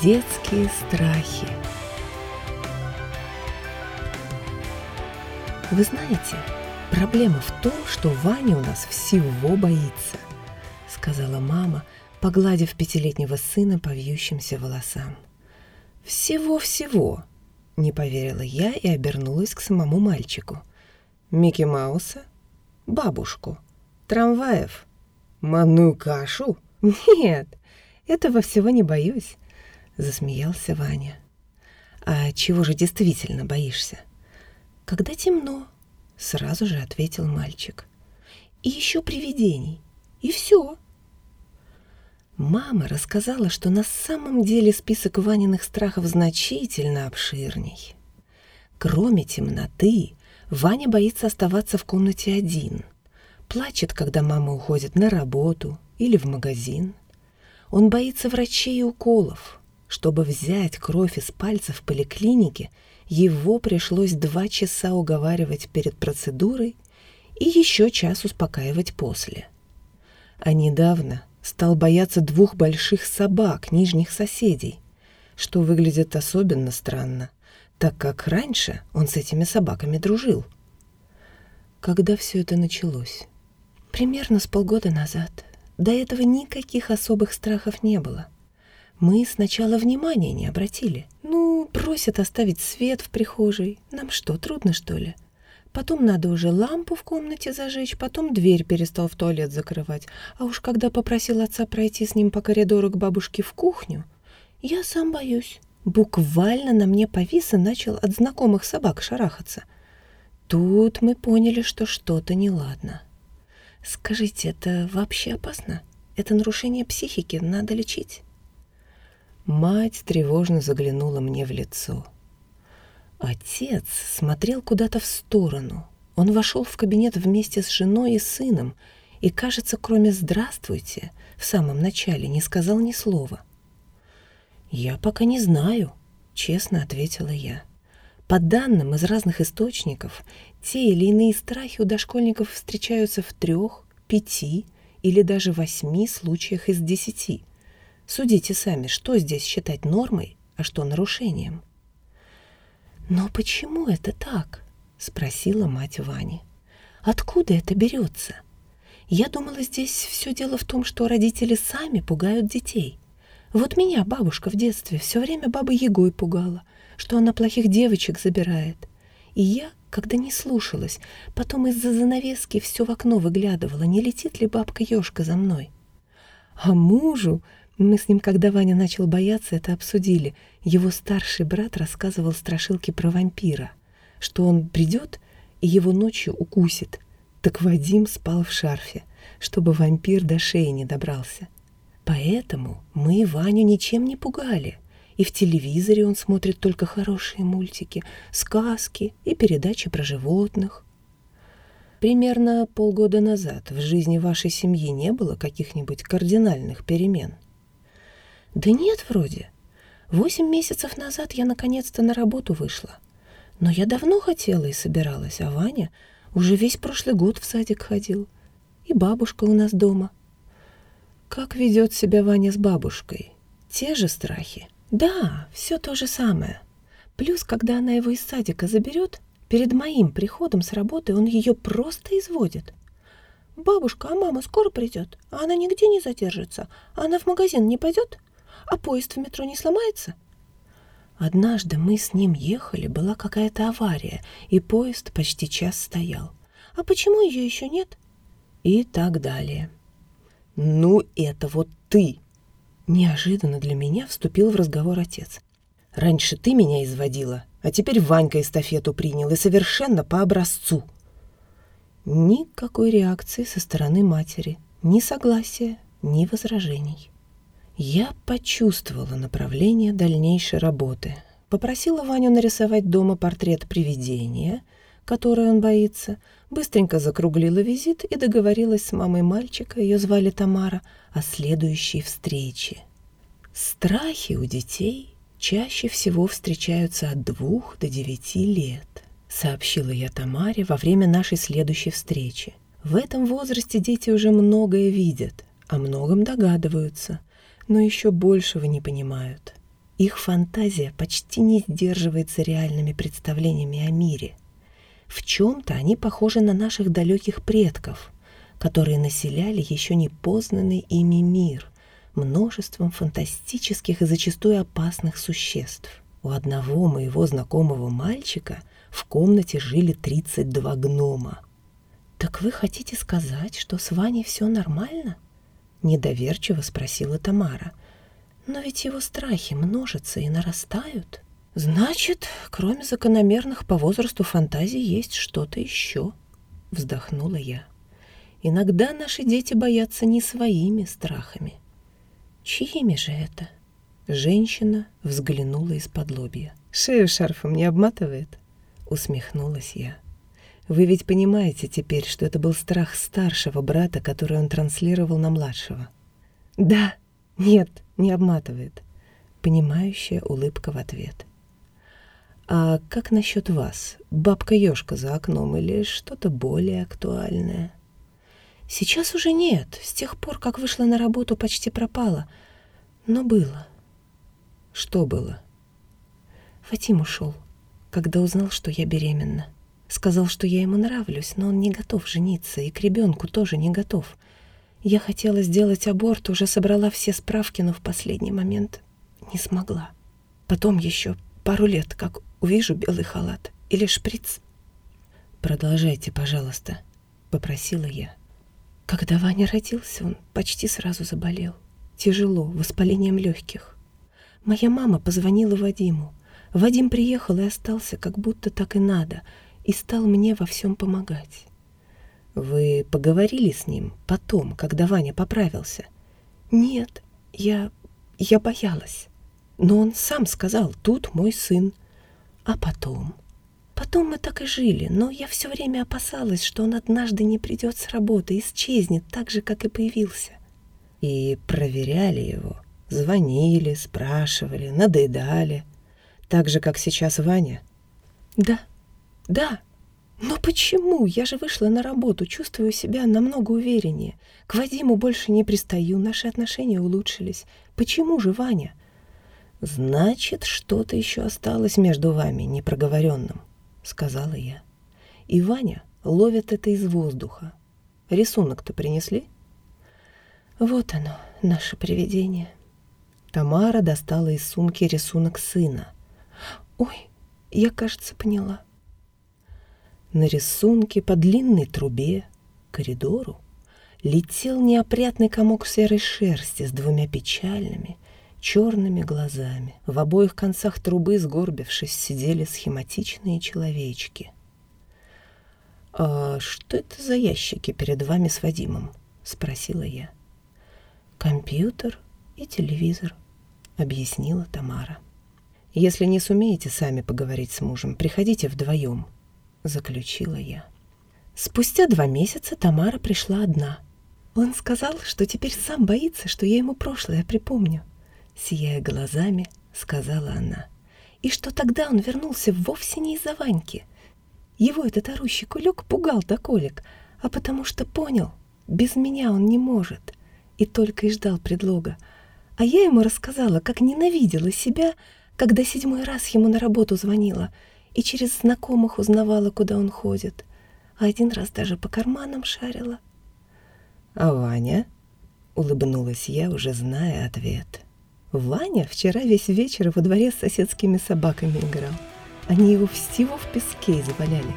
Детские страхи. Вы знаете, проблема в том, что Ваня у нас всего боится, сказала мама, погладив пятилетнего сына по вьющимся волосам. Всего-всего, не поверила я и обернулась к самому мальчику. Микки Мауса? Бабушку? Трамваев? Манную кашу? Нет, этого всего не боюсь. — засмеялся Ваня. «А чего же действительно боишься?» «Когда темно», — сразу же ответил мальчик. «И еще привидений. И все». Мама рассказала, что на самом деле список Ваниных страхов значительно обширней. Кроме темноты, Ваня боится оставаться в комнате один. Плачет, когда мама уходит на работу или в магазин. Он боится врачей и уколов. Чтобы взять кровь из пальцев в поликлинике, его пришлось два часа уговаривать перед процедурой и еще час успокаивать после. А недавно стал бояться двух больших собак, нижних соседей, что выглядит особенно странно, так как раньше он с этими собаками дружил. Когда все это началось? Примерно с полгода назад. До этого никаких особых страхов не было. Мы сначала внимания не обратили. Ну, просят оставить свет в прихожей. Нам что, трудно, что ли? Потом надо уже лампу в комнате зажечь, потом дверь перестал в туалет закрывать. А уж когда попросил отца пройти с ним по коридору к бабушке в кухню, я сам боюсь. Буквально на мне повис и начал от знакомых собак шарахаться. Тут мы поняли, что что-то неладно. Скажите, это вообще опасно? Это нарушение психики, надо лечить? Мать тревожно заглянула мне в лицо. Отец смотрел куда-то в сторону. Он вошел в кабинет вместе с женой и сыном и, кажется, кроме «здравствуйте» в самом начале не сказал ни слова. «Я пока не знаю», — честно ответила я. По данным из разных источников, те или иные страхи у дошкольников встречаются в трех, пяти или даже восьми случаях из десяти — Судите сами, что здесь считать нормой, а что нарушением. «Но почему это так?» — спросила мать Вани. «Откуда это берется? Я думала, здесь все дело в том, что родители сами пугают детей. Вот меня бабушка в детстве все время бабой Егой пугала, что она плохих девочек забирает. И я, когда не слушалась, потом из-за занавески все в окно выглядывала, не летит ли бабка-ешка за мной. А мужу мы с ним, когда Ваня начал бояться, это обсудили. Его старший брат рассказывал страшилки про вампира, что он придет и его ночью укусит. Так Вадим спал в шарфе, чтобы вампир до шеи не добрался. Поэтому мы Ваню ничем не пугали. И в телевизоре он смотрит только хорошие мультики, сказки и передачи про животных. Примерно полгода назад в жизни вашей семьи не было каких-нибудь кардинальных перемен? Да нет, вроде. Восемь месяцев назад я наконец-то на работу вышла. Но я давно хотела и собиралась, а Ваня уже весь прошлый год в садик ходил. И бабушка у нас дома. Как ведет себя Ваня с бабушкой? Те же страхи? Да, все то же самое. Плюс, когда она его из садика заберет, перед моим приходом с работы он ее просто изводит. «Бабушка, а мама скоро придет? А она нигде не задержится? А она в магазин не пойдет?» А поезд в метро не сломается? Однажды мы с ним ехали, была какая-то авария, и поезд почти час стоял. А почему ее еще нет? И так далее. «Ну, это вот ты!» Неожиданно для меня вступил в разговор отец. «Раньше ты меня изводила, а теперь Ванька эстафету принял, и совершенно по образцу». Никакой реакции со стороны матери, ни согласия, ни возражений. Я почувствовала направление дальнейшей работы. Попросила Ваню нарисовать дома портрет привидения, которое он боится, быстренько закруглила визит и договорилась с мамой мальчика, ее звали Тамара, о следующей встрече. Страхи у детей чаще всего встречаются от двух до девяти лет, сообщила я Тамаре во время нашей следующей встречи. В этом возрасте дети уже многое видят, о многом догадываются – но еще большего не понимают. Их фантазия почти не сдерживается реальными представлениями о мире. В чем-то они похожи на наших далеких предков, которые населяли еще не познанный ими мир множеством фантастических и зачастую опасных существ. У одного моего знакомого мальчика в комнате жили 32 гнома. «Так вы хотите сказать, что с Ваней все нормально?» Недоверчиво спросила Тамара. «Но ведь его страхи множатся и нарастают». «Значит, кроме закономерных по возрасту фантазий, есть что-то еще», — вздохнула я. «Иногда наши дети боятся не своими страхами, «Чьими же это?» Женщина взглянула из-под лобья. «Шею шарфом не обматывает?» Усмехнулась я. «Вы ведь понимаете теперь, что это был страх старшего брата, который он транслировал на младшего?» «Да, нет, не обматывает». Понимающая улыбка в ответ. «А как насчет вас? Бабка-ёшка за окном или что-то более актуальное?» Сейчас уже нет. С тех пор, как вышла на работу, почти пропала. Но было. Что было? Фатим ушел, когда узнал, что я беременна. Сказал, что я ему нравлюсь, но он не готов жениться, и к ребенку тоже не готов. Я хотела сделать аборт, уже собрала все справки, но в последний момент не смогла. Потом еще пару лет, как увижу белый халат или шприц. «Продолжайте, пожалуйста», — попросила я. Когда Ваня родился, он почти сразу заболел. Тяжело, воспалением легких. Моя мама позвонила Вадиму. Вадим приехал и остался, как будто так и надо, и стал мне во всем помогать. Вы поговорили с ним потом, когда Ваня поправился? Нет, я... я боялась. Но он сам сказал, тут мой сын. А потом... Потом мы так и жили, но я все время опасалась, что он однажды не придет с работы, исчезнет так же, как и появился. И проверяли его, звонили, спрашивали, надоедали. Так же, как сейчас Ваня. Да, да. Но почему? Я же вышла на работу, чувствую себя намного увереннее. К Вадиму больше не пристаю, наши отношения улучшились. Почему же Ваня? Значит, что-то еще осталось между вами непроговоренным. — сказала я. И Ваня ловит это из воздуха. Рисунок-то принесли? Вот оно, наше привидение. Тамара достала из сумки рисунок сына. Ой, я, кажется, поняла. На рисунке по длинной трубе, коридору, летел неопрятный комок серой шерсти с двумя печальными, черными глазами. В обоих концах трубы, сгорбившись, сидели схематичные человечки. «А что это за ящики перед вами с Вадимом?» — спросила я. «Компьютер и телевизор», — объяснила Тамара. «Если не сумеете сами поговорить с мужем, приходите вдвоем», — заключила я. Спустя два месяца Тамара пришла одна. Он сказал, что теперь сам боится, что я ему прошлое припомню сияя глазами, сказала она. И что тогда он вернулся вовсе не из-за Ваньки. Его этот орущий кулек пугал до колик, а потому что понял, без меня он не может, и только и ждал предлога. А я ему рассказала, как ненавидела себя, когда седьмой раз ему на работу звонила и через знакомых узнавала, куда он ходит, а один раз даже по карманам шарила. «А Ваня?» — улыбнулась я, уже зная ответ. Ваня вчера весь вечер во дворе с соседскими собаками играл. Они его всего в песке заваляли.